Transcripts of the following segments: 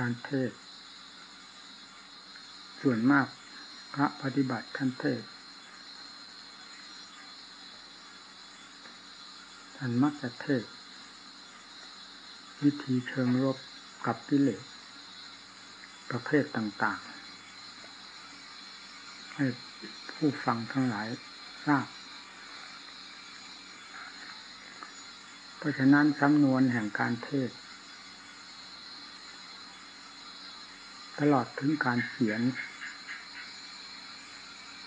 การเทศ ส่วนมากพระปฏิบัติท่านเทศท่านมักจะเทศ วิธีเชิงรบกับกิเลสประเภทต่าง ๆ ให้ผู้ฟังทั้งหลายทราบ เพราะฉะนั้นสำนวนแห่งการเทศ ตลอดถึงการเขียน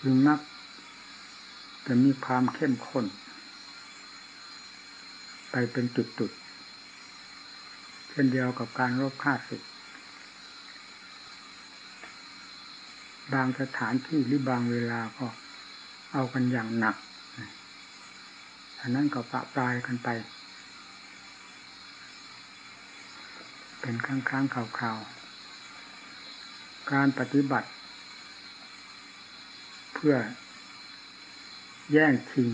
จึงนักจะมีความเข้มข้น ไปเป็นจุดๆ เช่นเดียวกับการรบฆ่าศึก บางสถานที่หรือบางเวลาก็เอากันอย่างหนักอันนั้นก็ปะปลายกันไป เป็นครั้งครั้งคราวๆ การปฏิบัติ เพื่อแย่งชิง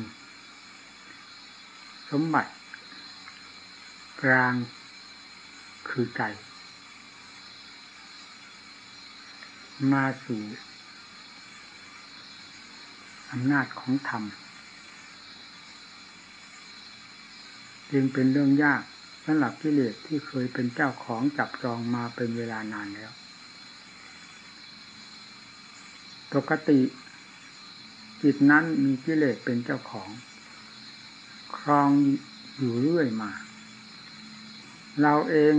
สมบัติ กลางคือใจ มาสู่อำนาจของธรรม จึงเป็นเรื่องยากสำหรับกิเลสที่เคยเป็นเจ้าของจับจองมาเป็นเวลานานแล้ว ปกติจิตนั้นมีกิเลสเป็นเจ้าของ ครองอยู่เรื่อยมา เราเอง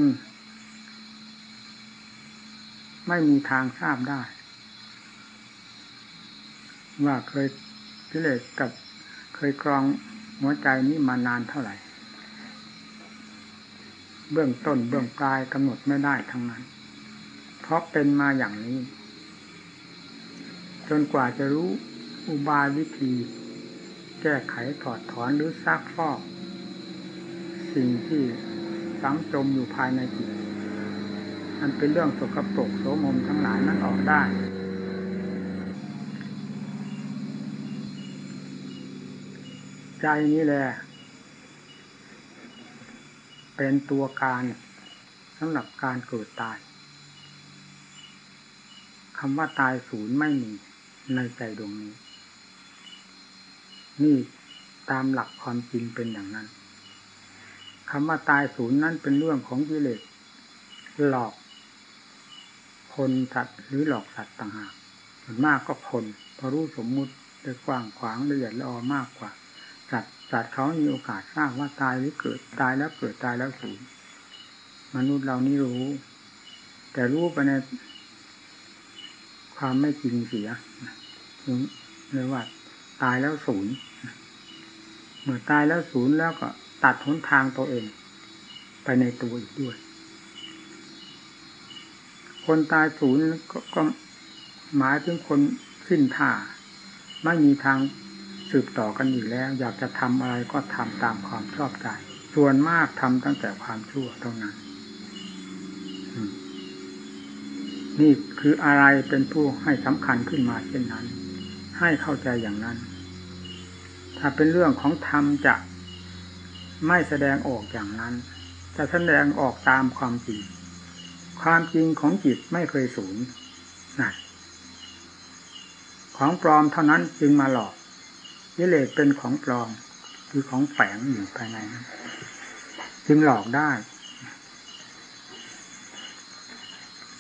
ไม่มีทางทราบได้ ว่าเคยกิเลสกับเคยครองหัวใจนี้มานานเท่าไหร่ เบื้องต้นเบื้องปลายกำหนดไม่ได้ทั้งนั้น เพราะเป็นมาอย่างนี้ จนกว่าจะรู้อุบายวิธี แก้ไขถอดถอนหรือซักฟอก สิ่งที่สังจมอยู่ภายในจิตมันเป็นเรื่องสกปรกโสมมทั้งหลายนั้นออกได้ ใจนี้แหละ เป็นตัวการสำหรับการเกิดตายคำว่าตายศูนย์ไม่มี ในใจดวงนี้ นี่ตามหลักความจริงเป็นอย่างนั้นคำว่าตายศูนย์นั้นเป็นเรื่องของกิเลสหลอก คนสัตว์หรือหลอกสัตว์ต่างหากส่วนมากก็คนเพอรู้สมมุติได้กว้างขวางละเอียดละออมากกว่าสัตว์สัตว์เขามีโอกาสทราบว่าตายหรือเกิดตายแล้วเกิดตายแล้วสูญมนุษย์เรานี่รู้ แต่รู้ไปในความไม่จริงเสีย เลยว่าตายแล้วศูนย์เมื่อตายแล้วศูนย์แล้วก็ตัดหนทางตัวเอง ไปในตัวอีกด้วย คนตายศูนย์กก็หมายถึงคนสิ้นท่า ไม่มีทางสืบต่อกันอีกแล้ว อยากจะทำอะไรก็ทำตามความชอบใจ ส่วนมากทำตั้งแต่ความชั่วเท่านั้น นี่คืออะไรเป็นผู้ให้สำคัญขึ้นมาเช่นนั้น ให้เข้าใจอย่างนั้น ถ้าเป็นเรื่องของธรรมจะไม่แสดงออกอย่างนั้น จะแสดงออกตามความจริง ความจริงของจิตไม่เคยสูญนะของปลอมเท่านั้นจึงมาหลอกยิเลสเป็นของปลอมคือของแฝงอยู่ภายในนั้นจึงหลอกได้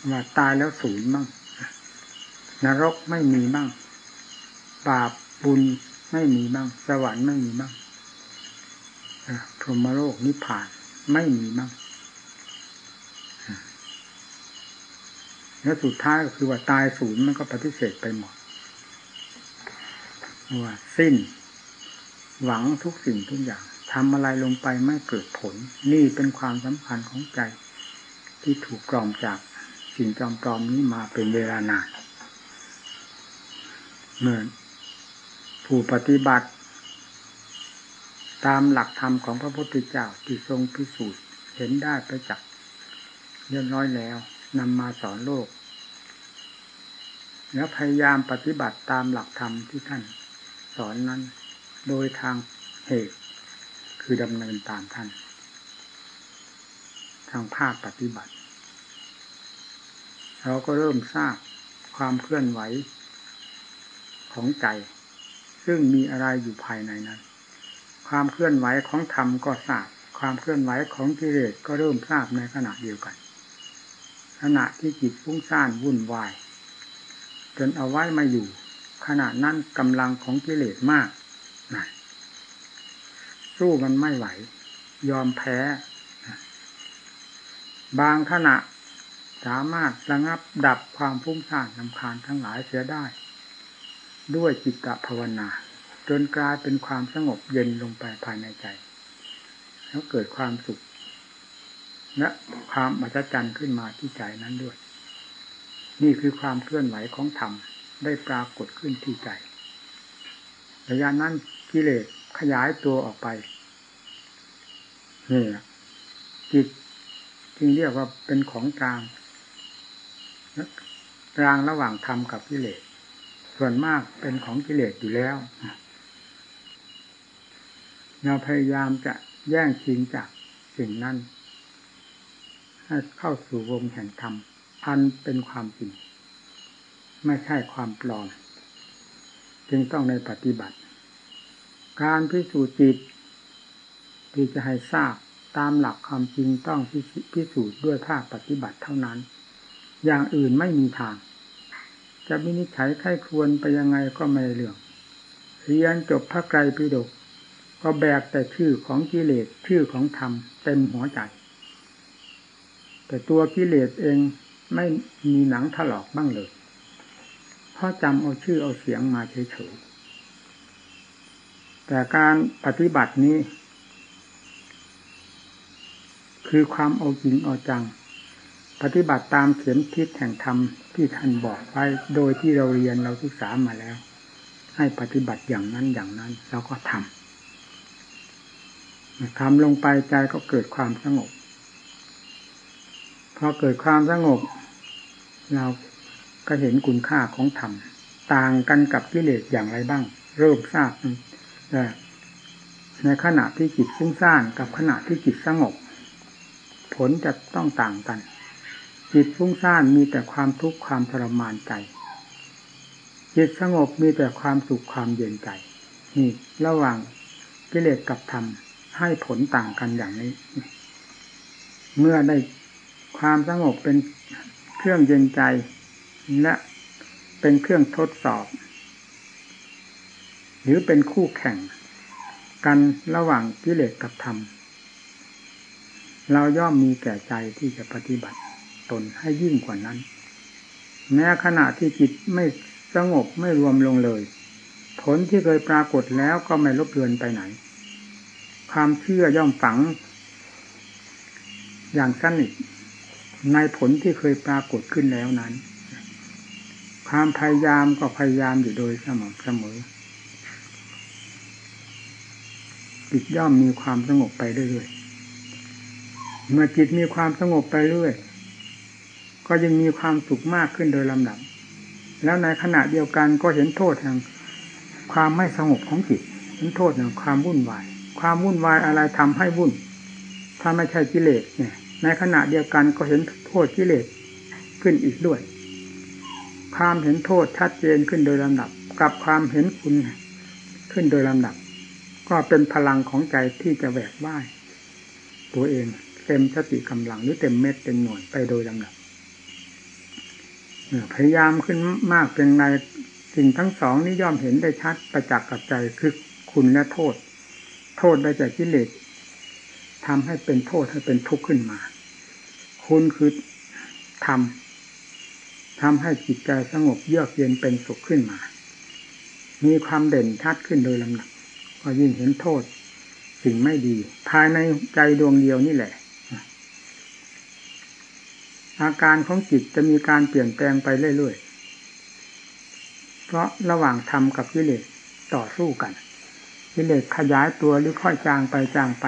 ว่าตายแล้วสูญบ้างนรกไม่มีบ้าง บาปบุญไม่มีบ้างสวรรค์ไม่มีบ้างพรหมโลกนิพพานไม่มีบ้างแล้วสุดท้ายก็คือว่าตายศูนย์มันก็ปฏิเสธไปหมดว่าสิ้น หวังทุกสิ่งทุกอย่างทำอะไรลงไปไม่เกิดผล นี่เป็นความสำคัญของใจ ที่ถูกกล่อมจากสิ่งจอมปลอมนี้มาเป็นเวลานานเมื่อ ผู้ปฏิบัติ ตามหลักธรรมของพระพุทธเจ้าที่ทรงพิสูจน์เห็นได้ไปจากษ์เรียบร้อยแล้วนำมาสอนโลก แล้วพยายามปฏิบัติตามหลักธรรมที่ท่านสอนนั้น โดยทางเหตุ คือดำเนินตามท่าน ทางภาคปฏิบัติ เราก็เริ่มทราบความเคลื่อนไหวของใจ ซึ่งมีอะไรอยู่ภายในนั้น ความเคลื่อนไหวของธรรมก็ทราบ ความเคลื่อนไหวของกิเลสก็เริ่มทราบในขณะเดียวกัน ขณะที่จิตฟุ้งซ่านวุ่นวายจนเอาไว้มาอยู่ ขณะนั้นกำลังของกิเลสมากนะสู้มันไม่ไหว ยอมแพ้ บางขณะสามารถระงับดับความฟุ้งซ่านลำคาญทั้งหลายเสียได้ ด้วยจิตตภาวนา จนกลายเป็นความสงบเย็นลงไปภายในใจ แล้วเกิดความสุขและความอัศจรรย์ขึ้นมาที่ใจนั้นด้วย นี่คือความเคลื่อนไหวของธรรมได้ปรากฏขึ้นที่ใจระยะนั้นกิเลสขยายตัวออกไปนี่จิตจึงเรียกว่าเป็นของกลางกลางระหว่างธรรมกับกิเลส ส่วนมากเป็นของกิเลสอยู่แล้วเราพยายามจะแย่งชิงจากสิ่งนั้นให้เข้าสู่วงแห่งธรรมอันเป็นความจริง ไม่ใช่ความปลอม จึงต้องในปฏิบัติ การพิสูจน์จิต ที่จะให้ทราบตามหลักความจริงต้องพิสูจน์ด้วยภาคปฏิบัติเท่านั้น อย่างอื่นไม่มีทาง จะวินิจฉัยไข้ควรไปยังไงก็ไม่เรื่องเรียนจบพระไกรปิฎกก็แบกแต่ชื่อของกิเลสชื่อของธรรมเต็มหัวใจ แต่ตัวกิเลสเองไม่มีหนังถลอกบ้างเลยเพราะจำเอาชื่อเอาเสียงมาเฉยๆแต่การปฏิบัตินี้ คือความเอาจริงเอาจัง ปฏิบัติตามเข็มทิศแห่งธรรมที่ท่านบอกไว้โดยที่เราเรียนเราศึกษามาแล้ว ให้ปฏิบัติอย่างนั้นอย่างนั้นเราก็ทำทำลงไปใจก็เกิดความสงบพอเกิดความสงบ เราก็เห็นคุณค่าของธรรมต่างกันกับกิเลสอย่างไรบ้าง เริ่มทราบในขณะที่จิตฟุ้งซ่านกับขณะที่จิตสงบ ผลจะต้องต่างกัน จิตฟุ้งซ่านมีแต่ความทุกข์ความทรมานใจจิตสงบมีแต่ความสุขความเย็นใจนี่ระหว่างกิเลสกับธรรมให้ผลต่างกันอย่างนี้ เมื่อได้ความสงบเป็นเครื่องเย็นใจและเป็นเครื่องทดสอบ หรือเป็นคู่แข่ง กันระหว่างกิเลสกับธรรม เราย่อมมีแก่ใจที่จะปฏิบัติ ตนให้ยิ่งกว่านั้น แม้ขณะที่จิตไม่สงบไม่รวมลงเลย ผลที่เคยปรากฏแล้วก็ไม่ลบเลือนไปไหน ความเชื่อย่อมฝัง อย่างสนิทในผลที่เคยปรากฏขึ้นแล้วนั้น ความพยายามก็พยายามอยู่โดยสม่ำเสมอจิตย่อมมีความสงบไปเรื่อยๆเมื่อจิตมีความสงบไปเรื่อย ก็ยังมีความสุขมากขึ้นโดยลำดับ แล้วในขณะเดียวกันก็เห็นโทษแห่งความไม่สงบของจิตเห็นโทษแห่งความวุ่นวาย ความวุ่นวายอะไรทำให้วุ่น ถ้าไม่ใช่กิเลสเนี่ย ในขณะเดียวกันก็เห็นโทษกิเลสขึ้นอีกด้วย ความเห็นโทษชัดเจนขึ้นโดยลำดับ กับความเห็นคุณขึ้นโดยลำดับ ก็เป็นพลังของใจที่จะแหวกว่ายตัวเองเต็มสติกำลังหรือเต็มเม็ดเต็มหน่วยไปโดยลำดับ พยายามขึ้นมากเป็นในสิ่งทั้งสองนี้ย่อมเห็นได้ชัดประจักษ์กับใจคือคุณและโทษ โทษได้จากกิเลสทำให้เป็นโทษให้เป็นทุกข์ขึ้นมา คุณคือทำทำให้จิตใจสงบเยือกเย็นเป็นสุขขึ้นมา มีความเด่นชัดขึ้นโดยลำดับก็ยิ่งเห็นโทษ สิ่งไม่ดี ภายในใจดวงเดียวนี่แหละ อาการของจิตจะมีการเปลี่ยนแปลงไปเรื่อยๆ เพราะระหว่างธรรมกับกิเลสต่อสู้กันกิเลสขยายตัวหรือค่อยจางไปจางไป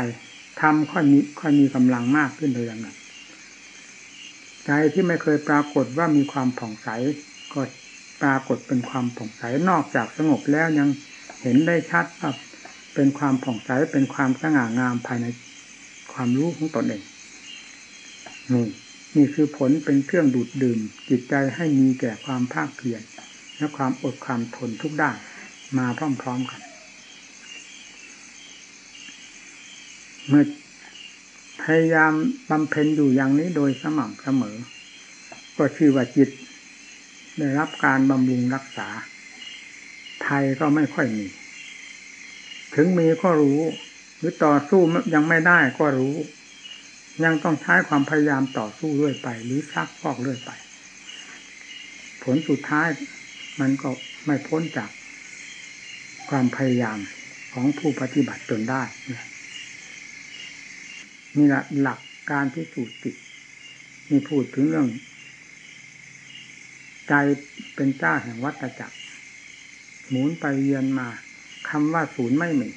ธรรมค่อยมีค่อยมีกำลังมากขึ้นโดยลำดับใจที่ไม่เคยปรากฏว่ามีความผ่องใสก็ปรากฏเป็นความผ่องใสนอกจากสงบแล้วยังเห็นได้ชัดว่าเป็นความผ่องใสเป็นความสง่างามภายในความรู้ของตนเองนี่ นี่คือผลเป็นเครื่องดูดดื่ม จิตใจให้มีแก่ความภาคเพียรและความอดความทนทุกด้านมาพร้อมๆกัน เมื่อพยายามบำเพ็ญอยู่อย่างนี้โดยสม่ำเสมอ ก็ชื่อว่าจิต ได้รับการบำรุงรักษาภัยก็ไม่ค่อยมี ถึงมีก็รู้ หรือต่อสู้ยังไม่ได้ก็รู้ ยังต้องใช้ความพยายามต่อสู้เรื่อยไป หรือชักฟอกเรื่อยไป ผลสุดท้ายมันก็ไม่พ้นจากความพยายามของผู้ปฏิบัติจนได้นี่แหละหลักการที่สูจจิตมีพูดถึงเรื่อง ใจเป็นเจ้าแห่งวัฏจักร หมุนไปเยือนมาคำว่าศูนย์ไม่มี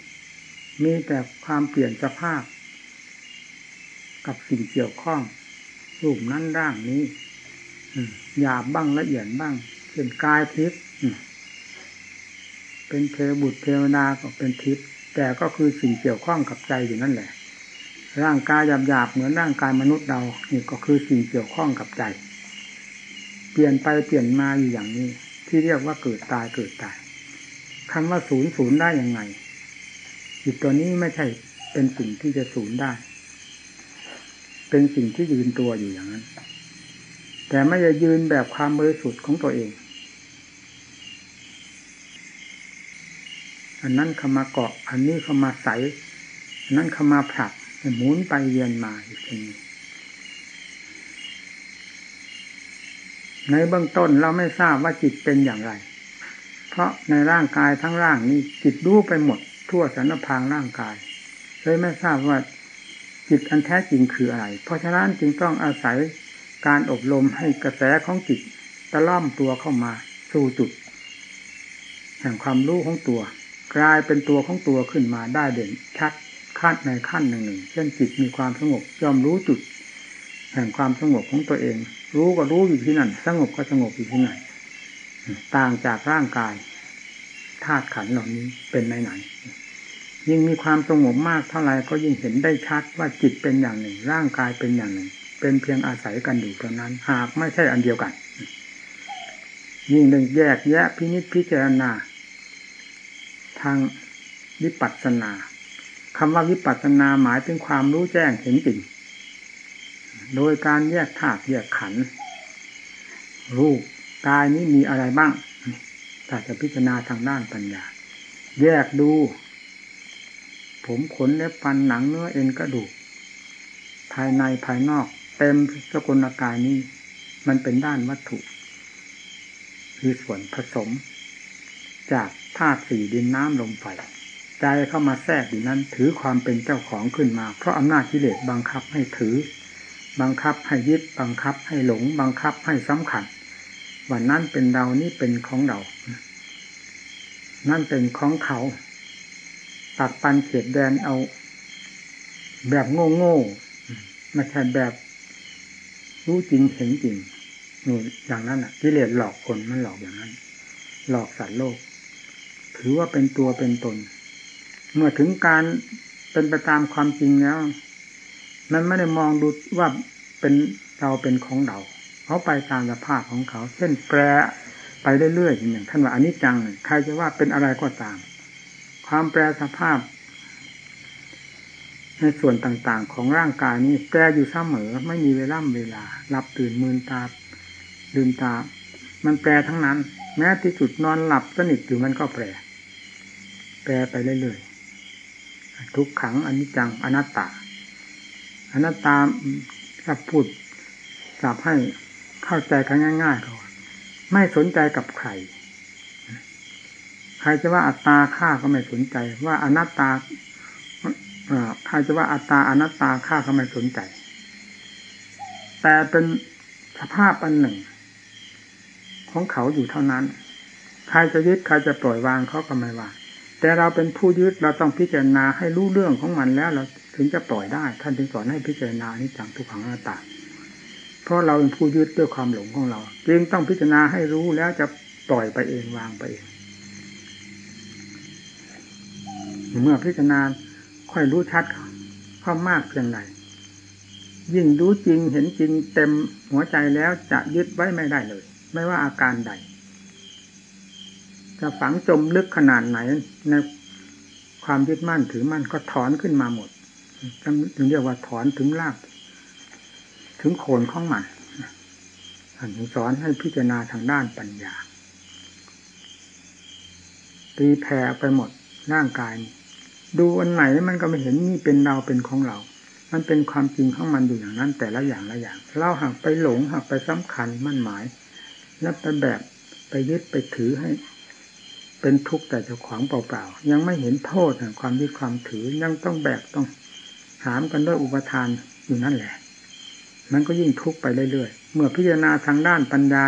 มีแต่ความเปลี่ยนสภาพ กับสิ่งเกี่ยวข้อง รูปนั้นร่างนี้หยาบบ้างละเอียดบ้างเป็นกายทิพย์เป็นเทวบุตรเทวนาก็เป็นทิพย์แต่ก็คือสิ่งเกี่ยวข้องกับใจอยู่นั่นแหละ ร่างกายหยาบๆเหมือนร่างกายมนุษย์เรานี่ก็คือสิ่งเกี่ยวข้องกับใจ เปลี่ยนไปเปลี่ยนมาอยู่อย่างนี้ ที่เรียกว่าเกิดตายเกิดตายคำว่าศูนย์ศูนย์ได้ยังไงจิตตัวนี้ไม่ใช่เป็นสิ่งที่จะศูนย์ได้ เป็นสิ่งที่ยืนตัวอยู่อย่างนั้น แต่ไม่จะยืนแบบความบริสุทธิ์ของตัวเอง อันนั้นเข้ามาเกาะ อันนี้เข้ามาใสอันนั้นเข้ามาผลักหมุนไปเวียนมาอีกทีในเบื้องต้นเราไม่ทราบว่าจิตเป็นอย่างไร เพราะในร่างกายทั้งร่างนี้จิตรู้ไปหมดทั่วสารพางร่างกายเลยไม่ทราบว่า จิตอันแท้จริงคืออะไร เพราะฉะนั้นจึงต้องอาศัยการอบรมให้กระแสของจิตตะล่อมตัวเข้ามา สู่จุด แห่งความรู้ของตัว กลายเป็นตัวของตัวขึ้นมาได้เด่นชัดขั้นในขั้นหนึ่งหนึ่งเช่นจิตมีความสงบยอมรู้จุด แห่งความสงบของตัวเอง รู้ก็รู้อยู่ที่นั่น สงบก็สงบอยู่ที่นั่นต่างจากร่างกายธาตุขันเหล่านี้เป็นไหนไหน ยิ่งมีความสงบมากเท่าไรก็ยิ่งเห็นได้ชัดว่าจิตเป็นอย่างหนึ่ง ร่างกายเป็นอย่างหนึ่ง เป็นเพียงอาศัยกันอยู่เท่านั้น หากไม่ใช่อันเดียวกัน ยิ่งหนึ่งแยกแยะพินิจพิจารณา ทางวิปัสสนาคำว่าวิปัสสนาหมายถึงความรู้แจ้งเห็นจริง โดยการแยกธาตุแยกขันรูปกายนี้มีอะไรบ้างถ้าจะพิจารณาทางด้านปัญญา แยกดู ผมขนและฟันหนังเนื้อเอ็นกระดูก ภายในภายนอก เต็มสกุลกายนี้ มันเป็นด้านวัตถุ คือส่วนผสม จากธาตุสี่ดินน้ำลมไฟใจเข้ามาแทรกอยู่นั้น ถือความเป็นเจ้าของขึ้นมา เพราะอำนาจกิเลสบังคับให้ถือ บังคับให้ยึดบังคับให้หลง บังคับให้สำคัญว่านั่นเป็นเรานี่เป็นของเรา นั่นเป็นของเขา ตัดปันเขียดแดนเอา แบบโง่โง่ไม่ใช่แบบรู้จริงเห็นจริงนู่อย่างนั้นอะกิเลสหลอกคนมันหลอกอย่างนั้น หลอกสัตว์โลก ถือว่าเป็นตัวเป็นตน เมื่อถึงการเป็นไปตามความจริงแล้วมันไม่ได้มองดูว่าเป็นเราเป็นของเราเขาไปตามสภาพของเขา เช่นแปรไปเรื่อยๆอย่างท่านว่าอันิจจัง ใครจะว่าเป็นอะไรก็ตาม ความแปรสภาพ ในส่วนต่างๆ ของร่างกายนี้แปรอยู่เสมอ ไม่มีเวลาเวลาหลับตื่นมืนตาลืมตา มันแปรทั้งนั้น แม้ที่สุดนอนหลับสนิทอยู่มันก็แปร แปรไปเรื่อยๆทุกขังอนิจจังอนัตตาอนัตตาถ้าพูดจับให้เข้าใจกันง่ายๆก่อนไม่สนใจกับใคร รจะว่าอัตตาข้าก็ไม่สนใจ ว่าอนัตตาใครจะว่าอัตตาอนัตตาข้าก็ไม่สนใจ แต่เป็นสภาพอันหนึ่ง ของเขาอยู่เท่านั้น ใครจะยึดใครจะปล่อยวางเขาก็ไม่ว่า แต่เราเป็นผู้ยึดเราต้องพิจารณาให้รู้เรื่องของมันแล้วเราถึงจะปล่อยได้ ท่านถึงสอนให้พิจารณานิจังทุกขังอนัตตา เพราะเราเป็นผู้ยึดด้วยความหลงของเรา จึงต้องพิจารณาให้รู้แล้วจะปล่อยไปเองวางไปเอง เมื่อพิจารณาค่อยรู้ชัดเข้ามากเพียงไรยิ่งรู้จริงเห็นจริงเต็มหัวใจแล้วจะยึดไว้ไม่ได้เลย ไม่ว่าอาการใด จะฝังจมลึกขนาดไหนในความยึดมั่นถือมั่นก็ถอนขึ้นมาหมดถึงเรียกว่าถอนถึงราก ถึงโคนของมันอันนี้สอนให้พิจารณาทางด้านปัญญาตีแผ่ไปหมดร่างกาย ดูอันไหนมันก็ไม่เห็นนี่เป็นเราเป็นของเรา มันเป็นความจริงของมันอยู่อย่างนั้น แต่ละอย่างละอย่างเราหักไปหลงหักไปสำคัญมั่นหมาย แล้วไปแบบไปยึดไปถือให้ เป็นทุกข์แต่เจ้าของเปล่าๆยังไม่เห็นโทษแห่งความยึดความถือยังต้องแบกต้องหามกันด้วยอุปทานอยู่นั่นแหละ มันก็ยิ่งทุกข์ไปเรื่อยๆเมื่อพิจารณาทางด้านปัญญา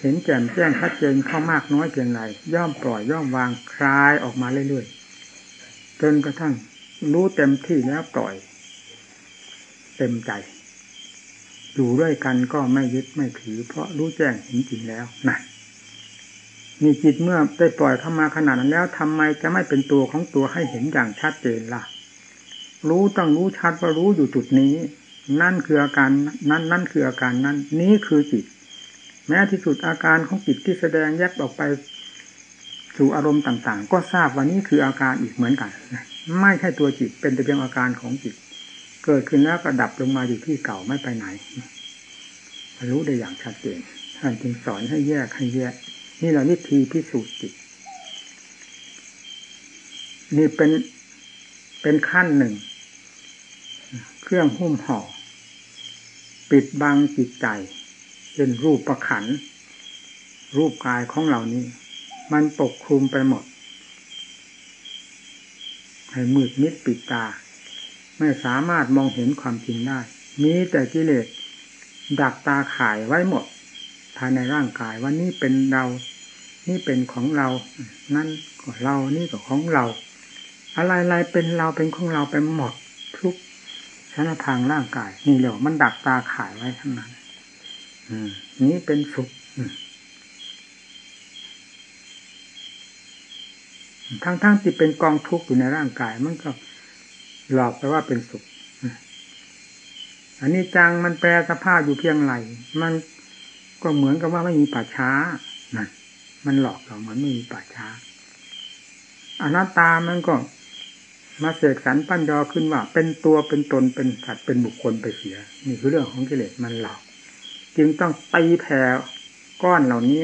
เห็นแจ่มแจ้งชัดเจนเข้ามากน้อยเพียงไรย่อมปล่อยย่อมวางคลายออกมาเรื่อยๆ จนกระทั่ง รู้เต็มที่แล้วปล่อย เต็มใจอยู่ด้วยกันก็ไม่ยึดไม่ถือ เพราะรู้แจ้งเห็นจริงแล้วนั่นมีจิตเมื่อได้ปล่อยเข้ามาขนาดนั้นแล้วทำไมจะไม่เป็นตัวของตัวให้เห็นอย่างชัดเจนล่ะ รู้ต้องรู้ชัดว่ารู้อยู่จุดนี้ นั่นคืออาการนั่นนั่นคืออาการนั้น นี้คือจิต แม้ที่สุดอาการของจิตที่แสดงแยกออกไป สู่อารมณ์ต่างๆ ก็ทราบว่านี้คืออาการอีกเหมือนกันไม่ใช่ตัวจิตเป็นแต่เพียงอาการของจิต เกิดขึ้นแล้วก็ดับลงมาอยู่ที่เก่าไม่ไปไหน รู้ได้อย่างชัดเจนท่านจึงสอนให้แยกให้แยก นี่เราวิธีพิสูจน์จิต นี่เป็นเป็นขั้นหนึ่ง เครื่องหุ้มห่อ ปิดบังจิตใจเป็นรูปประขัน รูปกายของเหล่านี้ มันปกคลุมไปหมด ให้มืดมิดปิดตา ไม่สามารถมองเห็นความจริงได้ มีแต่กิเลสดักตาข่ายไว้หมด ภายในร่างกายว่านี่เป็นเรา นี่เป็นของเรา นั่นก็เรา นี่ก็ของเรา อะไรๆเป็นเราเป็นของเราไปหมดทุกชั้นทางร่างกาย นี่เรียมันดักตาข่ายไว้ทั้งนั้น อือนี้เป็นสุข ทั้งๆทที่เป็นกองทุกข์อยู่ในร่างกาย มันก็หลอกไปว่าเป็นสุข อันนี้จังมันแปลสภาพอยู่เพียงไรมันก็เหมือนกับว่าไม่มีป่าช้านั่นมันหลอกเราเหมือนไม่มีป่าช้าอนัตตามันก็มาเสกสรรปั้นยอขึ้นว่า เป็นตัวเป็นตนเป็นสัตว์เป็นบุคคลไปเสีย นี่คือเรื่องของกิเลสมันหลอก จึงต้องตีแผ่ก้อนเหล่านี้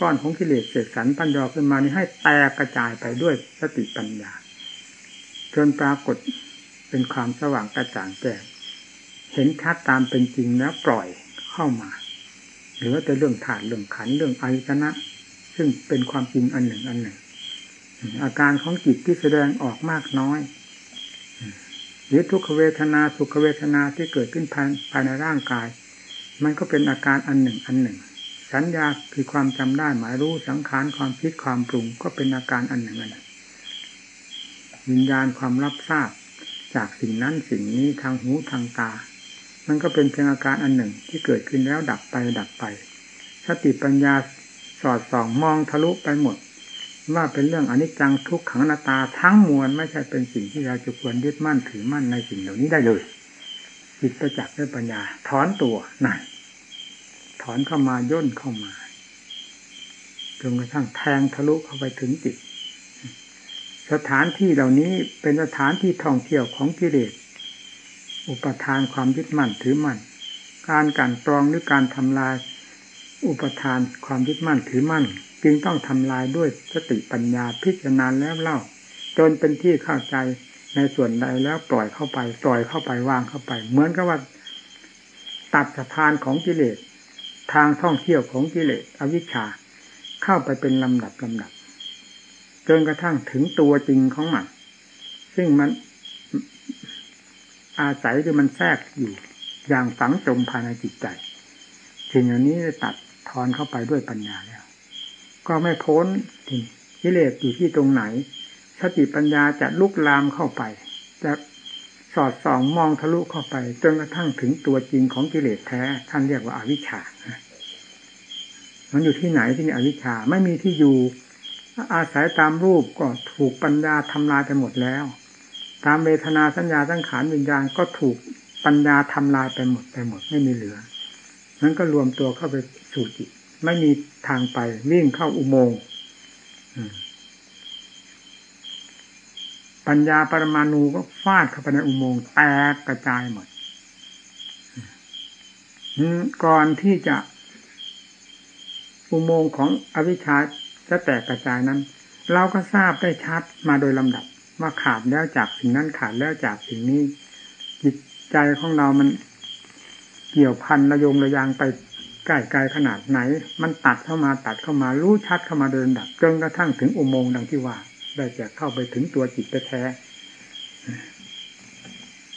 ก้อนของกิเลสเสกสรรปั้นยอขึ้นมานี้ให้แตกกระจายไปด้วยสติปัญญา จนปรากฏเป็นความสว่างกระจ่างแจ้งเห็นชัดตามเป็นจริงแล้วปล่อยเข้ามาหรือว่าแต่เรื่องฐานเรื่องขันเรื่องอายตนะ ซึ่งเป็นความจริงอันหนึ่งอันหนึ่ง อาการของจิตที่แสดงออกมากน้อยหรือทุกขเวทนาสุขเวทนาที่เกิดขึ้นภายในร่างกาย มันก็เป็นอาการอันหนึ่งอันหนึ่ง สัญญาคือความจำได้หมายรู้สังขารความคิดความปรุงก็เป็นอาการอันหนึ่งอันหนึ่งวิญญาณความรับทราบ จากสิ่งนั้นสิ่งนี้ทางหูทางตา มันก็เป็นเพียงอาการอันหนึ่งที่เกิดขึ้นแล้วดับไปดับไป สติปัญญาสอดส่องมองทะลุไปหมด ว่าเป็นเรื่องอนิจจังทุกขังนาตาทั้งมวลไม่ใช่เป็นสิ่งที่เราจะควรยึดมั่นถือมั่นในสิ่งเหล่านี้ได้เลยจิตประจักษ์ด้วยปัญญาถอนตัวนั่น ถอนเข้ามาย่นเข้ามาจนกระทั่งแทงทะลุเข้าไปถึงจิต สถานที่เหล่านี้เป็นสถานที่ท่องเที่ยวของกิเลส อุปทานความยึดมั่นถือมั่น การการตรองหรือการทำลาย อุปทานความยึดมั่นถือมั่น จึงต้องทำลายด้วยสติปัญญาพิจารณาแล้วเล่า จนเป็นที่เข้าใจในส่วนใดแล้วปล่อยเข้าไปปล่อยเข้าไปวางเข้าไป เหมือนกับว่าตัดสะพานของกิเลส ทางท่องเที่ยวของกิเลสอวิชชาเข้าไปเป็นลำดับลำดับจนกระทั่งถึงตัวจริงของมัน ซึ่งมันอาศัยหรือมันแทรกอยู่ อย่างฝังจมภายในจิตใจสิ่งเหล่านี้จะตัดทอนเข้าไปด้วยปัญญาแล้ว ก็ไม่พ้นกิเลสอยู่ที่ตรงไหนสติปัญญาจะลุกลามเข้าไป จะ สอดส่องมองทะลุเข้าไป จนกระทั่งถึงตัวจริงของกิเลสแท้ ท่านเรียกว่าอาวิชชามันอยู่ที่ไหนที่นี่อวิชชาไม่มีที่อยู่ อาศัยตามรูปก็ถูกปัญญาทำลายไปหมดแล้ว ตามเวทนาสัญญาสังขารวิญญาณก็ถูกปัญญาทำลายไปหมดไปหมดไม่มีเหลือนั้นก็รวมตัวเข้าไปสู่จิต ไม่มีทางไปวิ่งเข้าอุโมงค์ ปัญญาปรมาณูก็ฟาดเข้าไปในอุโมงค์แตกกระจายหมดก่อนที่จะอุโมงค์ของอวิชชาจะแตกกระจายนั้น เราก็ทราบได้ชัดมาโดยลำดับ ว่าขาดแล้วจากสิ่งนั้นขาดแล้วจากสิ่งนี้จิตใจของเรามันเกี่ยวพันระยงระยางไปใกล้ไกลขนาดไหน มันตัดเข้ามาตัดเข้ามารู้ชัดเข้ามาเดินดับจนกระทั่งถึงอุโมงค์ดังที่ว่า ได้จะเข้าไปถึงตัวจิตแท้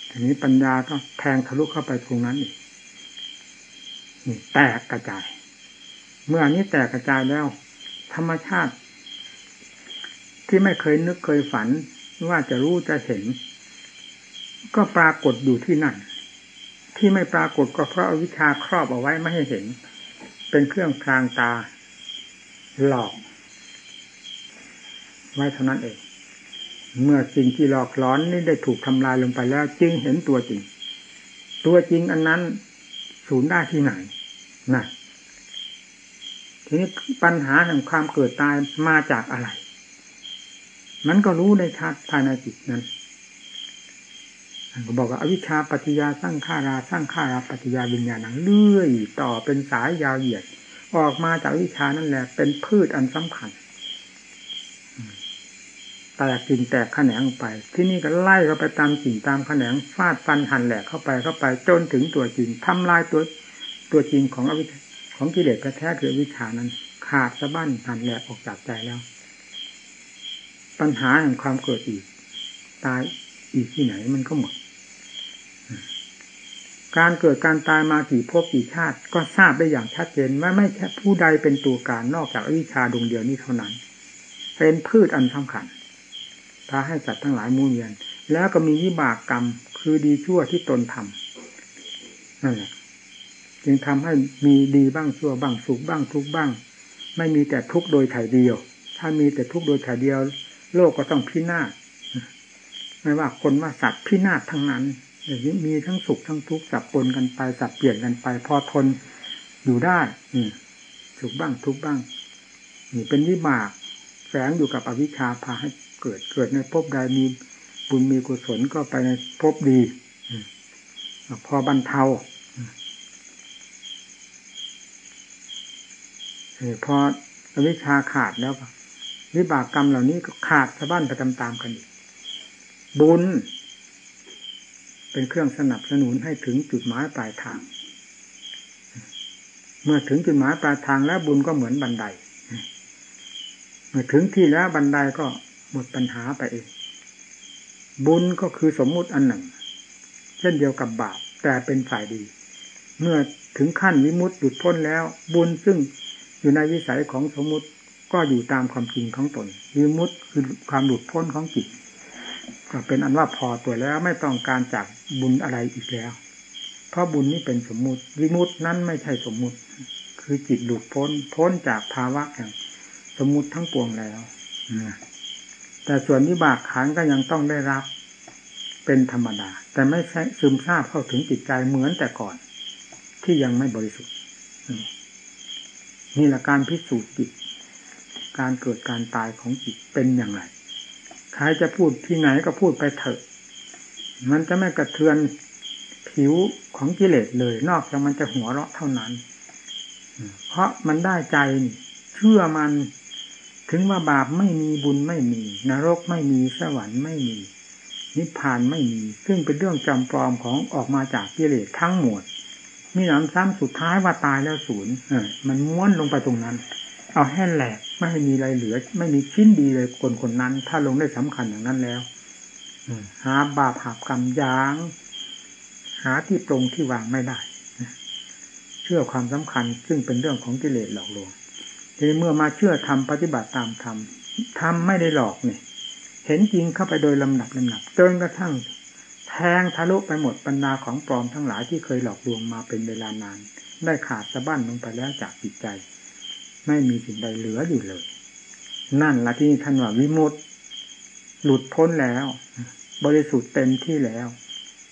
ทีนี้ปัญญาก็แทงทะลุเข้าไปตรงนั้นอีกแตกกระจาย เมื่ออันนี้แตกกระจายแล้ว ธรรมชาติ ที่ไม่เคยนึกเคยฝันว่าจะรู้จะเห็น ก็ปรากฏอยู่ที่นั่น ที่ไม่ปรากฏก็เพราะอาวิชชาครอบเอาไว้ไม่ให้เห็น เป็นเครื่องพรางตา หลอก ไว้เท่านั้นเอง เมื่อสิ่งที่หลอกหลอนนี่ได้ถูกทำลายลงไปแล้ว จึงเห็นตัวจริง ตัวจริงอันนั้นศูนย์ได้ที่ไหนนะทีนี้ปัญหาแห่งความเกิดตายมาจากอะไร มันก็รู้ได้ชัดภายในจิตนั้นก็บอกว่าอวิชชาปัจจยาสร้างข้าราสร้างข้าราปัจจยาวิญญาณังเลื่อย ต่อเป็นสายยาวเหยียด ออกมาจากวิชานั่นแหละ เป็นพืชอันสำคัญ แตกกิ่งแตกแขนงไป ที่นี่ก็ไล่เข้าไปตามกิ่งตามแขนงฟาดฟันหั่นแหลกเข้าไปเข้าไปจนถึงตัวจริงทำลายตัวตัวจริงของอวิของกิเลสแท้คือวิชานั้น ขาดสะบั้นหั่นแหลกออกจากใจแล้ว ปัญหาแห่งความเกิดอีก ตายอีกที่ไหนมันก็หมด การเกิดการตายมากี่ภพกี่ชาติ ก็ทราบได้อย่างชัดเจนว่าไม่ใช่ผู้ใดเป็นตัวการนอกจากวิชาดวงเดียวนี้เท่านั้น เป็นพืชอันสำคัญ พาให้สัตว์ทั้งหลายมูเวียน แล้วก็มีวิบากกรรมคือดีชั่วที่ตนทำนั่นแหละจึงทำให้มีดีบ้างชั่วบ้างสุขบ้างทุกบ้าง ไม่มีแต่ทุกโดยถ่ายเดียว ถ้ามีแต่ทุกโดยถ่ายเดียว โลกก็ต้องพินาศไม่ว่าคนว่าสัตว์พินาศทั้งนั้นอย่างนี้มีทั้งสุขทั้งทุกข์สับปนกันไปสับเปลี่ยนกันไป พอทนอยู่ได้นี่สุขบ้างทุกบ้างนี่เป็นวิบากแฝงอยู่กับอวิชชาพาให้ เกิดเกิดในภพใดมีบุญมีกุศลก็ไปในภพดีพอบรรเทาพอวิชชาขาดแล้ววิบากกรรมเหล่านี้ก็ขาดสะบั้นไปตามๆกันอีกบุญ เป็นเครื่องสนับสนุนให้ถึงจุดหมายปลายทาง เมื่อถึงจุดหมายปลายทางแล้วบุญก็เหมือนบันไดเมื่อถึงที่แล้วบันไดก็ หมดปัญหาไปเองบุญก็คือสมมุติอันหนึ่ง เช่นเดียวกับบาปแต่เป็นฝ่ายดี เมื่อถึงขั้นวิมุตติหลุดพ้นแล้ว บุญซึ่งอยู่ในวิสัยของสมมุติก็อยู่ตามความจริงของตนวิมุตติคือความหลุดพ้นของจิตก็เป็นอันว่าพอตัวแล้วไม่ต้องการจากบุญอะไรอีกแล้ว เพราะบุญนี้เป็นสมมุติ วิมุตตินั้นไม่ใช่สมมุติ คือจิตหลุดพ้นพ้นจากภาวะแห่งสมมุติทั้งปวงแล้ว แต่ส่วนวิบากขันก็ยังต้องได้รับเป็นธรรมดา แต่ไม่ซึมซาบเข้าถึงจิตใจเหมือนแต่ก่อน ที่ยังไม่บริสุทธิ์นี่แหละการพิสูจน์จิต การเกิดการตายของจิตเป็นอย่างไรใครจะพูดที่ไหนก็พูดไปเถอะ มันจะไม่กระเทือนผิวของกิเลสเลย นอกจากมันจะหัวเราะเท่านั้น เพราะมันได้ใจเชื่อมัน ถึงว่าบาปไม่มีบุญไม่มี นรกไม่มีสวรรค์ไม่มี นิพพานไม่มี ซึ่งเป็นเรื่องจำปลอมของออกมาจากกิเลสทั้งหมดมีหนำซ้ำสุดท้ายว่าตายแล้วศูนย์เออมันม้วนลงไปตรงนั้น เอาแห้แหลกไม่มีอะไรเหลือ ไม่มีชิ้นดีเลยคนคนนั้น ถ้าลงได้สำคัญอย่างนั้นแล้วหาบาปหาบกรรมยาง หาที่ตรงที่วางไม่ได้เชื่อความสำคัญซึ่งเป็นเรื่องของกิเลสหลอกลวง ทีเมื่อมาเชื่อทำปฏิบัติตามธรรมทำไม่ได้หลอกเนี่ยเห็นจริงเข้าไปโดยลำดับลำดับจนกระทั่งแทงทะลุไปหมดบรรดาของปลอมทั้งหลายที่เคยหลอกลวงมาเป็นเวลานาน ได้ขาดสะบั้นลงไปแล้วจากจิตใจ ไม่มีสิ่งใดเหลืออยู่เลย นั่นละที่ท่านว่าวิมุตต์หลุดพ้นแล้ว บริสุทธิ์เต็มที่แล้ว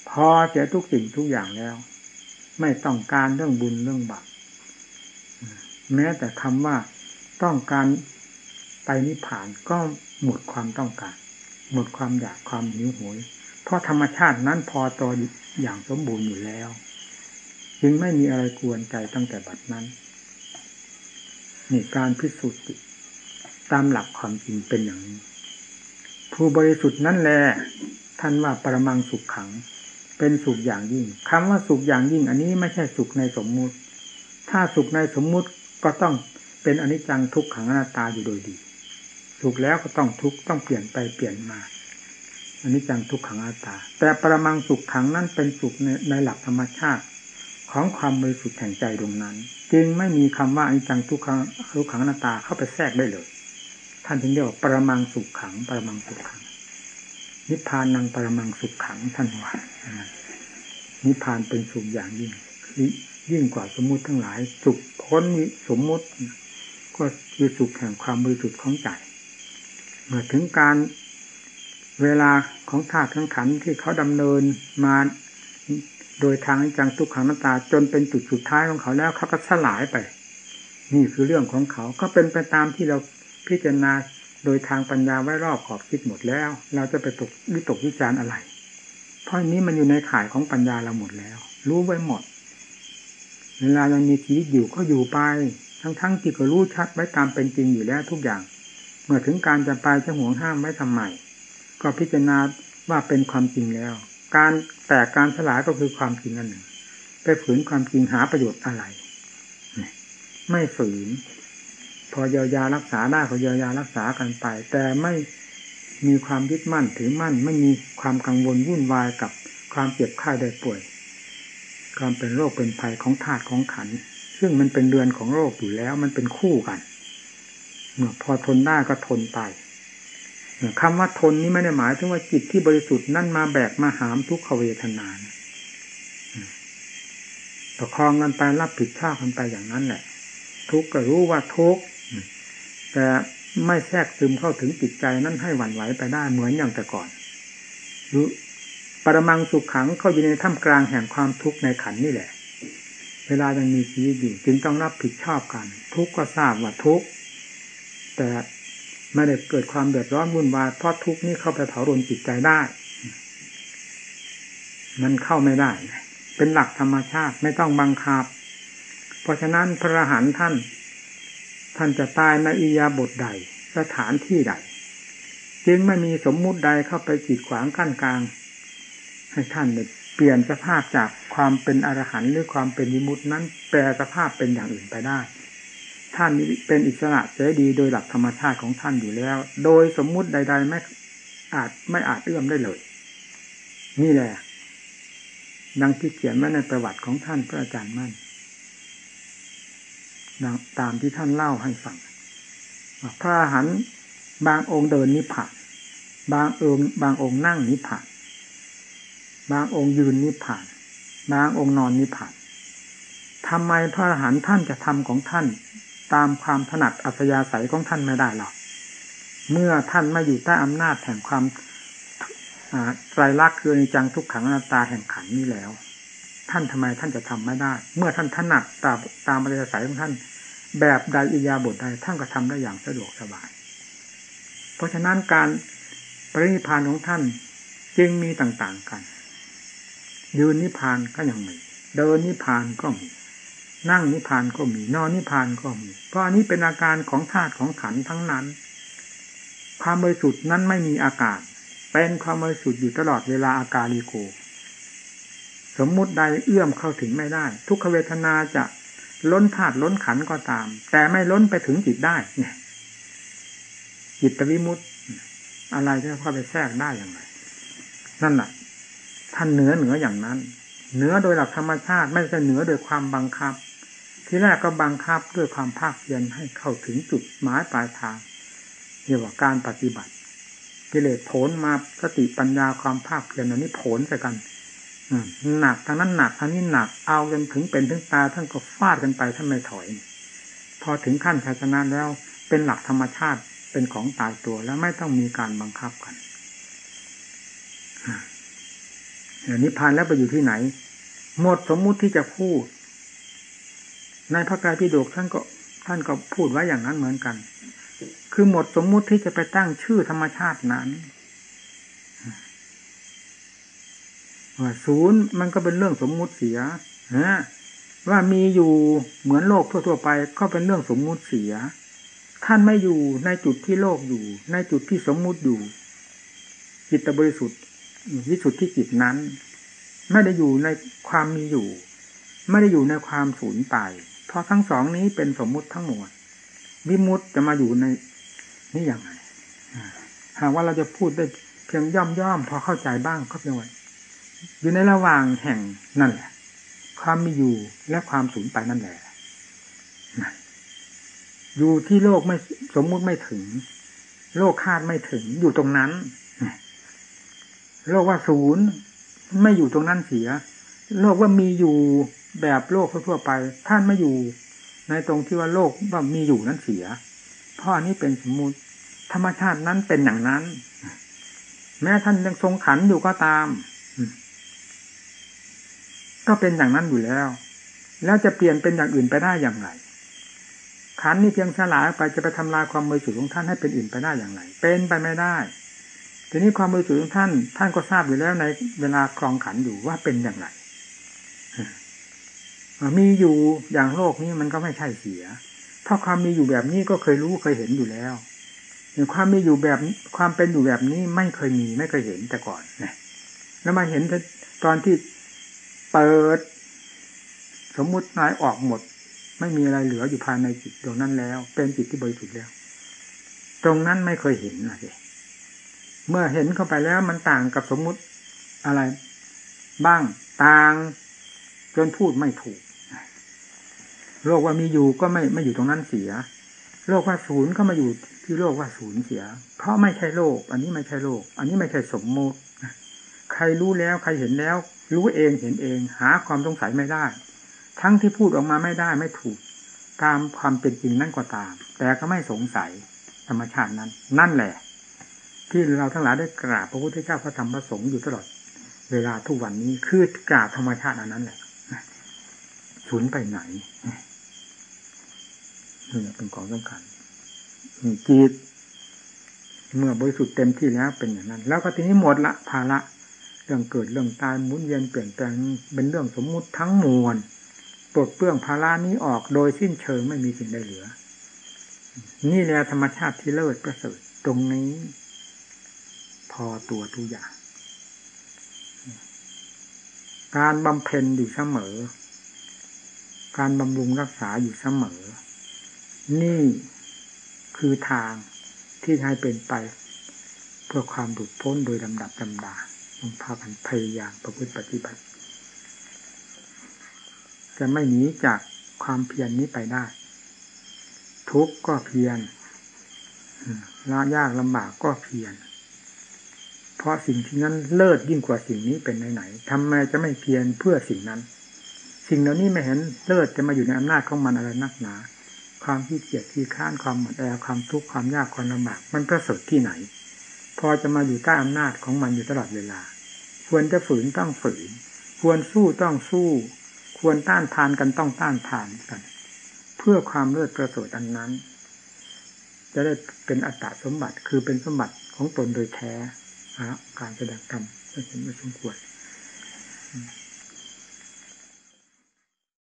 พพอเสียทุกสิ่งทุกอย่างแล้ว ไม่ต้องการเรื่องบุญเรื่องบาป แม้แต่คำว่าต้องการไปนิพพานก็หมดความต้องการ หมดความอยากความหิวโหย เพราะธรรมชาตินั้นพอตัวอย่างสมบูรณ์อยู่แล้ว จึงไม่มีอะไรกวนใจตั้งแต่บัดนั้นนี่การพิสูจน์จิตตามหลักความจริงเป็นอย่างนี้ ผู้บริสุทธิ์นั่นแหละท่านว่าปรมังสุขขัง เป็นสุขอย่างยิ่งคำว่าสุขอย่างยิ่ง อันนี้ไม่ใช่สุขในสมมุติ ถ้าสุขในสมมุติ ก็ต้องเป็นอนิจจังทุกขังอนัตตาอยู่โดยดีสุขแล้วก็ต้องทุกข์ต้องเปลี่ยนไปเปลี่ยนมาอันนี้จังทุกขังอาตา แต่ประมังสุขขังนั่นเป็นสุขในในหลักธรรมชาติ ของความบริสุทธิ์แห่งใจตรงนั้น จึงไม่มีคำว่าอันจังทุกขังทุกขังอนัตตาเข้าไปแทรกได้เลย ท่านถึงเรียกว่าประมังสุขขัง ประมังสุขขัง นิพพานนังประมังสุขขังท่านว่านิพพานเป็นสุขอย่างยิ่ง ยิ่งกว่าสมมุติทั้งหลาย สุขพ้นสมมุติ ก็คือสุขแห่งความบริสุทธิ์ของใจเมื่อถึงการเวลาของธาตุทั้งขันที่เขาดำเนินมาโดยทางจังทุกขังน้าตา จนเป็นจุดสุดท้ายของเขาแล้วเขาก็สลายไป นี่คือเรื่องของเขาก็เป็นไปตามที่เราพิจารณาโดยทางปัญญาไว้รอบขอบคิดหมดแล้ว เราจะไปตกวิตกวิจารณ์อะไร เพราะนี้มันอยู่ในข่ายของปัญญาเราหมดแล้ว รู้ไว้หมด เวลายังมีชีวิตอยู่ก็อยู่ไป ทั้งๆทที่ก็รู้ชัดไว้ตามเป็นจริงอยู่แล้วทุกอย่าง เมื่อถึงการจะไปจะห่วงห้ามไว้ทำไมก็พิจารณาว่าเป็นความจริงแล้ว การแตกการสลายก็คือความจริงอันหนึ่ง ไปฝืนความจริงหาประโยชน์อะไร ไม่ฝืน พอเยียวยารักษาได้ก็เยียวยารักษากันไป แต่ไม่มีความยึดมั่นถือมั่น ไม่มีความกังวลวุ่นวายกับความเจ็บไข้ได้ป่วย ความเป็นโรคเป็นภัยของธาตุของขัน ซึ่งมันเป็นเดือนของโรคอยู่แล้วมันเป็นคู่กันเมื่อพอทนได้ก็ทนไปคำว่าทนนี้ไม่ได้หมายถึงว่าจิตที่บริสุทธิ์นั่นมาแบกมาหามทุกขเวทนาประคองกันไปรับผิดชอบกันไปอย่างนั้นแหละ ทุกก็รู้ว่าทุกแต่ไม่แทรกซึมเข้าถึงจิตใจนั้นให้หวั่นไหวไปได้เหมือนอย่างแต่ก่อนรู้ ปรมังสุขขังเข้าอยู่ในท่ามกลางแห่งความทุกข์ในขันนี่แหละ เวลายังมีชีวิตอยู่จึงต้องรับผิดชอบกัน ทุกก็ทราบว่าทุกแต่ไม่ได้เกิดความเดือดร้อนวุ่นวายเพราะทุกนี้เข้าไปเผารนจิตใจได้ มันเข้าไม่ได้ เป็นหลักธรรมชาติไม่ต้องบังคับ เพราะฉะนั้นพระหันท่าน ท่านจะตายในอิยาบทใด สถานที่ใด จึงไม่มีสมมุติใดเข้าไปจีดขวางกั้นกลาง ให้ท่านเปลี่ยนสภาพจากความเป็นอรหันต์หรือความเป็นวิมุตินั้นแปลสภาพเป็นอย่างอื่นไปได้ ท่านเป็นอิสระเสรีโดยหลักธรรมชาติของท่านอยู่แล้ว โดยสมมุติใด ๆ ไม่อาจไม่อาจเอื้อมได้เลย นี่แหละดังที่เขียนไว้ในประวัติของท่านพระอาจารย์มั่นตามที่ท่านเล่าให้ฟังพระหันบางองค์เดินนิพพานบางองค์บางองค์นั่งนิพพาน บางองค์ยืนนิพพาน บางองค์นอนนิพพานทำไมพระอรหันต์ท่านจะทำของท่าน ตามความถนัดอัธยาศัยของท่านไม่ได้หรอกเมื่อท่านไม่อยู่ใต้อำนาจแห่งความไตรลักษณ์คือนิจังทุกขังอนัตตาแห่งขันนี้แล้ว ท่านทำไมท่านจะทำไม่ได้ เมื่อท่านถนัดตามตามอัธยาศัยของท่าน แบบใดอิยาบทใดท่านก็ทำได้อย่างสะดวกสบาย เพราะฉะนั้นการปรินิพานของท่านจึงมีต่างๆกัน ยืนนิพพานก็ยังมีเดินนิพพานก็มีนั่งนิพพานก็มีนอนนิพพานก็มี เพราะอันนี้เป็นอาการของธาตุของขันทั้งนั้น ความบริสุทธิ์นั้นไม่มีอาการเป็นความบริสุทธิ์อยู่ตลอดเวลาอาการีโก สมมุติใดเอื้อมเข้าถึงไม่ได้ ทุกขเวทนาจะล้นธาตุล้นขันก็ตาม แต่ไม่ล้นไปถึงจิตได้เนี่ยจิตวิมุตต์อะไรจะเข้าไปแทรกได้อย่างไร นั่นแหละ ท่านเหนือเหนืออย่างนั้น เหนือโดยหลักธรรมชาติไม่ใช่เหนือโดยความบังคับ ที่แรกก็บังคับด้วยความภาคเพียรให้เข้าถึงจุดหมายปลายทางเรียกว่าการปฏิบัติ กิเลสโผลมาสติปัญญาความภาคเพียรอันนี้โผลใส่กันหนักทางนั้นหนักทางนี้หนักเอาจนถึงเป็นถึงตาท่านก็ฟาดกันไปท่านไม่ถอย พอถึงขั้นชัยชนะแล้วเป็นหลักธรรมชาติเป็นของตายตัวแล้วไม่ต้องมีการบังคับกัน นิพพานแล้วไปอยู่ที่ไหน หมดสมมุติที่จะพูด ในพระกายพิโดกท่านก็ท่านก็พูดไว้อย่างนั้นเหมือนกัน คือหมดสมมุติที่จะไปตั้งชื่อธรรมชาตินั้นว่าศูนย์มันก็เป็นเรื่องสมมุติเสียนะว่ามีอยู่เหมือนโลกทั่วๆไป ก็เป็นเรื่องสมมุติเสีย ท่านไม่อยู่ในจุดที่โลกอยู่ ในจุดที่สมมุติอยู่ จิตบริสุทธิ์ วิสุทธิจิตนั้น ไม่ได้อยู่ในความมีอยู่ ไม่ได้อยู่ในความสูญไป เพราะทั้งสองนี้เป็นสมมุติทั้งหมดวิมุตจะมาอยู่ในนี่อย่างไรหากว่าเราจะพูดได้เพียงย่อมย่อมพอเข้าใจบ้างก็เพียงว่าอยู่ในระหว่างแห่งนั่นแหละ ความมีอยู่และความสูญไปนั่นแหละอยู่ที่โลกไม่สมมุติไม่ถึง โลกคาดไม่ถึงอยู่ตรงนั้น โลกว่าศูนย์ไม่อยู่ตรงนั้นเสีย โลกว่ามีอยู่แบบโลกทั่วไป ท่านไม่อยู่ ในตรงที่ว่าโลกว่ามีอยู่นั้นเสีย เพราะอันนี้เป็นสมมุติธรรมชาตินั้นเป็นอย่างนั้น แม้ท่านยังทรงขันอยู่ก็ตาม ก็เป็นอย่างนั้นอยู่แล้ว แล้วจะเปลี่ยนเป็นอย่างอื่นไปได้อย่างไรขันนี่เพียงสลายไปจะไปทำลายความมือสุดของท่านให้เป็นอื่นไปได้อย่างไร เป็นไปไม่ได้ ทีนี้ความมือสุดของท่าน ท่านก็ทราบอยู่แล้วในเวลาครองขันอยู่ว่าเป็นอย่างไรมีอยู่อย่างโลกนี้มันก็ไม่ใช่เสีย เพราะความมีอยู่แบบนี้ก็เคยรู้เคยเห็นอยู่แล้วความมีอยู่แบบความเป็นอยู่แบบนี้ไม่เคยมีไม่เคยเห็นแต่ก่อนนี่ยแล้วมาเห็นตอนที่เปิด สมมุตินายออกหมด ไม่มีอะไรเหลืออยู่ภายในจิตดวงนั้นแล้ว เป็นจิตที่บริสุทธิ์แล้ว ตรงนั้นไม่เคยเห็นนะสิ เมื่อเห็นเข้าไปแล้วมันต่างกับสมมุติอะไร บ้างต่าง จนพูดไม่ถูก โลกว่ามีอยู่ก็ไม่ไม่อยู่ตรงนั้นเสีย โลกว่าศูนย์ก็มาอยู่ที่โลกว่าศูนย์เสีย เพราะไม่ใช่โลก อันนี้ไม่ใช่โลก อันนี้ไม่ใช่สมมติใครรู้แล้วใครเห็นแล้ว รู้เองเห็นเอง หาความสงสัยไม่ได้ ทั้งที่พูดออกมาไม่ได้ไม่ถูก ตามความเป็นจริงนั่นก็ตาม แต่ก็ไม่สงสัยธรรมชาตินั้น นั่นแหละ ที่เราทั้งหลายได้กราบพระพุทธเจ้าพระธรรมพระสงฆ์อยู่ตลอด เวลาทุกวันนี้คือกราบธรรมชาติอันนั้นแหละสูญไปไหนนี่เป็นของสำคัญจิตเมื่อบริสุทธิ์เต็มที่แล้วเป็นอย่างนั้น แล้วก็ทีนี้หมดละภาระเรื่องเกิดเรื่องตายหมุนเวียนเปลี่ยนแปลงเป็นเรื่องสมมุติทั้งมวลปลดเปลื้องภาระนี้ออกโดยสิ้นเชิงไม่มีสิ่งใดเหลือ นี่แหละธรรมชาติที่เลิศประเสริฐตรงนี้ พอตัวทุกอย่าง การบำเพ็ญอยู่เสมอ การบำรุงรักษาอยู่เสมอ นี่คือทางที่ให้เป็นไป เพื่อความหลุดพ้นโดยลำดับลำดาต้องพากันพยายามประพฤติปฏิบัติ จะไม่หนีจากความเพียรนนี้ไปได้ ทุกข์ก็เพียรลายากลำบากก็เพียร เพราะสิ่งที่นั้นเลิศยิ่งกว่าสิ่งนี้เป็นไหนๆทำไมจะไม่เพียรเพื่อสิ่งนั้น สิ่งเหล่านี้ไม่เห็นเลิศจะมาอยู่ในอำนาจของมันอะไรนักหนา ความที่เกียดที่ค้านความหมดแอความทุกข์ความยากความลำบากมันประเสริฐที่ไหน พอจะมาอยู่ใต้อำนาจของมันอยู่ตลอดเวลา ควรจะฝืนต้องฝืน ควรสู้ต้องสู้ ควรต้านทานกันต้องต้านทานกัน เพื่อความเลิศประเสริฐอันนั้น จะได้เป็นอัตตสมบัติคือเป็นสมบัติของตนโดยแท้ การแสดงกรรมเห็นไม่สมควร